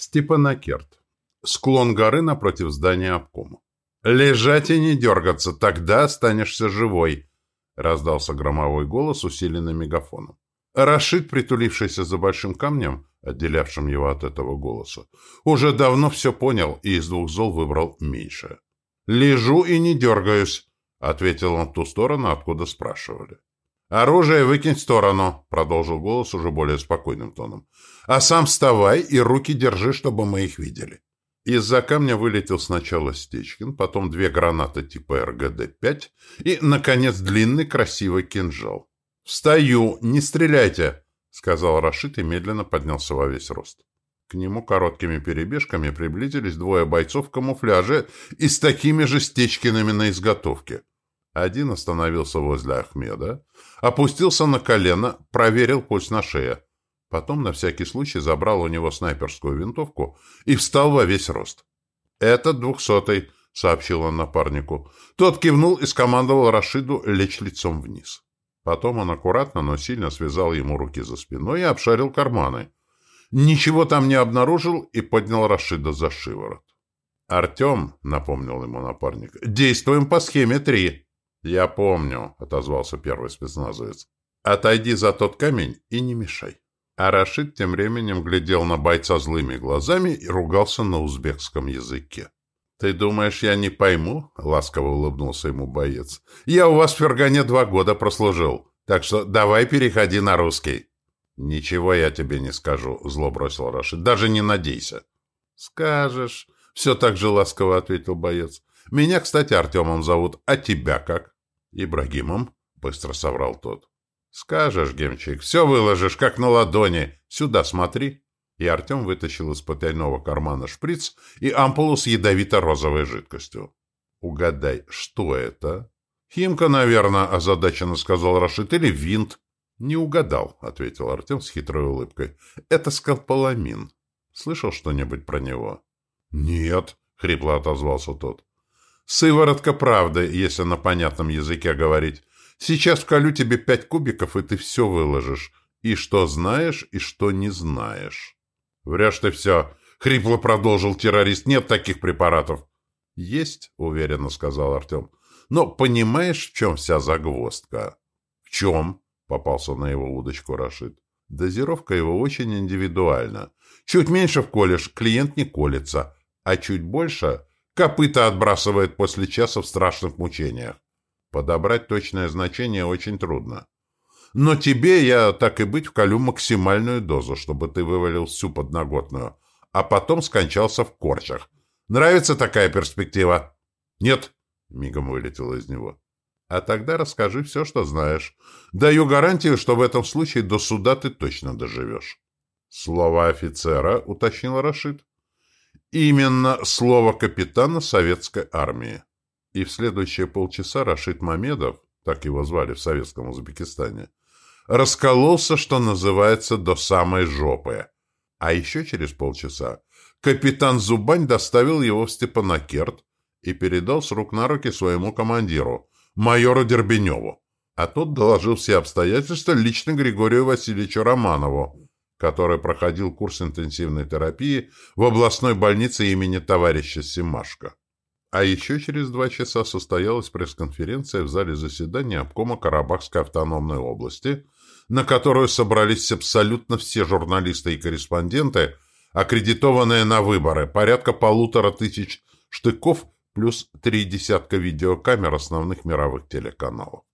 Степанакерт. Склон горы напротив здания обкома. «Лежать и не дергаться, тогда останешься живой!» — раздался громовой голос, усиленный мегафоном. Рашид, притулившийся за большим камнем, отделявшим его от этого голоса, уже давно все понял и из двух зол выбрал меньшее. «Лежу и не дергаюсь», — ответил он в ту сторону, откуда спрашивали. «Оружие выкинь в сторону», — продолжил голос уже более спокойным тоном. «А сам вставай и руки держи, чтобы мы их видели». Из-за камня вылетел сначала Стечкин, потом две гранаты типа РГД-5 и, наконец, длинный красивый кинжал. «Встаю! Не стреляйте!» — сказал Рашид и медленно поднялся во весь рост. К нему короткими перебежками приблизились двое бойцов в камуфляже и с такими же Стечкиными на изготовке. Один остановился возле Ахмеда, опустился на колено, проверил пульс на шее. Потом на всякий случай забрал у него снайперскую винтовку и встал во весь рост. «Этот двухсотый», — сообщил он напарнику. Тот кивнул и скомандовал Рашиду лечь лицом вниз. Потом он аккуратно, но сильно связал ему руки за спиной и обшарил карманы. Ничего там не обнаружил и поднял Рашида за шиворот. «Артем», — напомнил ему напарник, — «действуем по схеме три». «Я помню», — отозвался первый спецназовец. «Отойди за тот камень и не мешай». А Рашид тем временем глядел на бойца злыми глазами и ругался на узбекском языке. «Ты думаешь, я не пойму?» — ласково улыбнулся ему боец. «Я у вас в Фергане два года прослужил, так что давай переходи на русский». «Ничего я тебе не скажу», — зло бросил Рашид. «Даже не надейся». «Скажешь», — все так же ласково ответил боец. Меня, кстати, Артемом зовут, а тебя как? Ибрагимом, быстро соврал тот. Скажешь, Гемчик, все выложишь, как на ладони. Сюда смотри. И Артем вытащил из потайного кармана шприц и ампулу с ядовито-розовой жидкостью. Угадай, что это? Химка, наверное, озадаченно сказал Рашид, или винт. Не угадал, ответил Артем с хитрой улыбкой. Это скалполамин. Слышал что-нибудь про него? Нет, хрипло отозвался тот. Сыворотка правды, если на понятном языке говорить. Сейчас вколю тебе пять кубиков, и ты все выложишь. И что знаешь, и что не знаешь. Врешь ты все. Хрипло продолжил террорист. Нет таких препаратов. Есть, уверенно сказал Артем. Но понимаешь, в чем вся загвоздка? В чем? Попался на его удочку Рашид. Дозировка его очень индивидуальна. Чуть меньше вколешь, клиент не колется. А чуть больше Копыта отбрасывает после часа в страшных мучениях. Подобрать точное значение очень трудно. Но тебе я, так и быть, вколю максимальную дозу, чтобы ты вывалил всю подноготную, а потом скончался в корчах. Нравится такая перспектива? Нет, мигом вылетело из него. А тогда расскажи все, что знаешь. Даю гарантию, что в этом случае до суда ты точно доживешь. Слово офицера, уточнил Рашид. Именно слово капитана советской армии. И в следующие полчаса Рашид Мамедов, так его звали в советском Узбекистане, раскололся, что называется, до самой жопы. А еще через полчаса капитан Зубань доставил его в Степанакерт и передал с рук на руки своему командиру, майору Дербеневу. А тот доложил все обстоятельства лично Григорию Васильевичу Романову, который проходил курс интенсивной терапии в областной больнице имени товарища Симашко. А еще через два часа состоялась пресс-конференция в зале заседания обкома Карабахской автономной области, на которую собрались абсолютно все журналисты и корреспонденты, аккредитованные на выборы, порядка полутора тысяч штыков плюс три десятка видеокамер основных мировых телеканалов.